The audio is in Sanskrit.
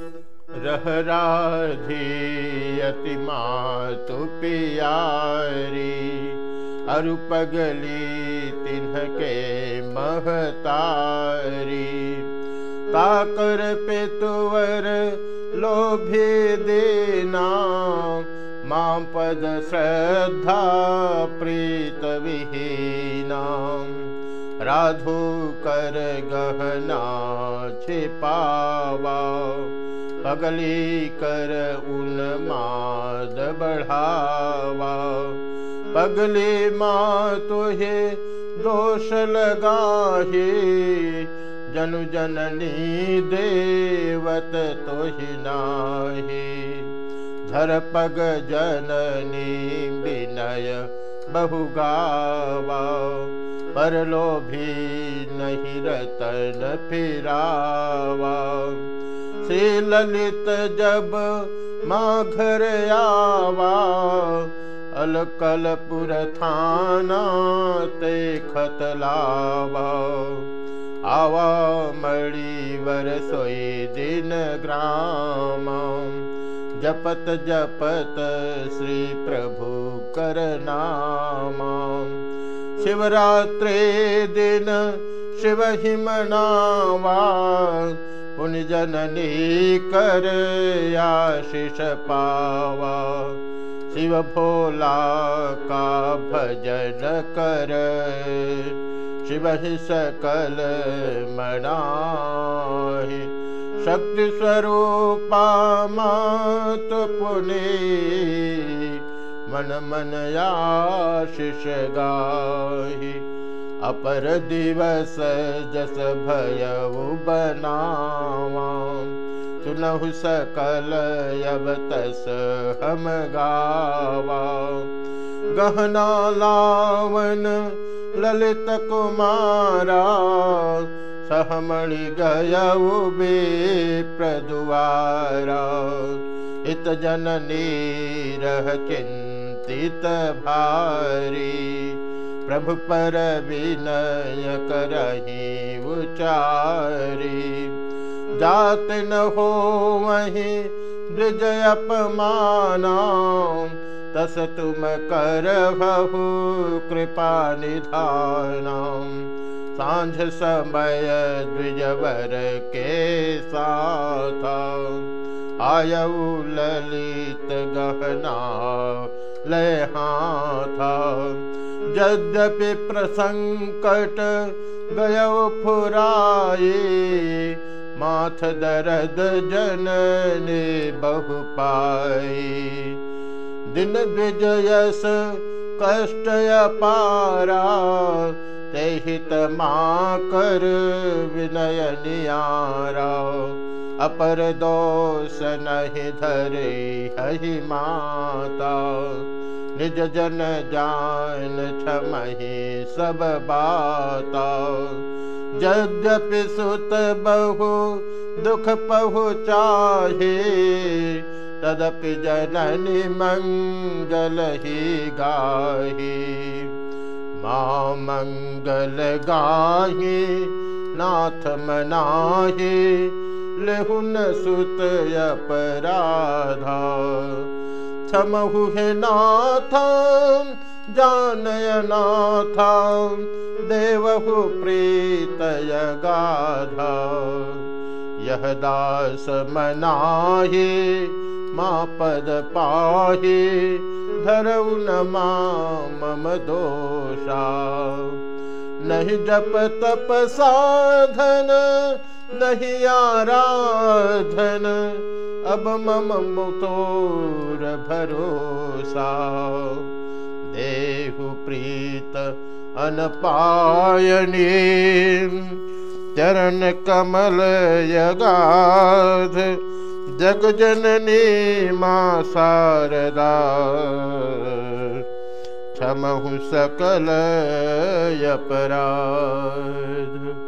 रहराधीयति मातु पियारी अरु पगली तिन्हके महतारी। ताकर पे तुवर लोभी देना मां पद श्रद्धा प्रीत विहीना राधु कर गहना छिपावा, पगली कर उन माद बढ़ावा। पगली माँ तुहे दोष लगाही, जनु जननी देवत तोहि नाही। धर पग जननी विनय बहु गावा परलो भी नहीं श्री ललित जब माँ घर आवा। अलकलपुर थाना ते खतलावा आवा मणि वर सोई दिन ग्राम जपत जपत श्री प्रभु कर नाम। शिवरात्रि दिन शिव ही मनावा पुण्य जननी कर आशीष पावा। शिव भोला का भजन कर, शिव ही सकल मनाहि। शक्ति स्वरूपा मात पुनि मन मन आशीष गाही अपर दिवस जस भय सुनहु सकल अब तस हम गावा गहना लावन ललित कुमारा सहमणि गय प्रदुवारा इत जननी रह चिंतित भारी। प्रभु पर विनय करही उचारी। जात न हो वही ब्रज अपमाना। तस तुम कर बहु कृपा निधाना सांझ समय के साथ आयऊ ललित गहना लय हाथा यद्यपि प्रसंकट गय फुराए माथ दर्द पाई दिन विजयस कष्ट पारा तेहित माँ कर विनय नियारा। अपर दोष नहीं धरे हही माता। निज जन जान छमही सब बाता। यद्यपि सुत बहु दुख पहुँचाहे तदपि जननी मंगल ही गाही। माँ मंगल गाही नाथ मनाही सुत अपराधा क्षमहु हे नाथ जानय नाथ देवहु प्रीतय गाधा। यह दास मनाहि माँ पद पाहि धरऊ न मम दोषा। नहीं जप तप साधन, नहीं आराधन, अब मम मुतोर भरोसा। देहु प्रीत अनपायनी, चरण कमल यगाध जग जननी माँ शारदा। क्षमहु सकल अपराध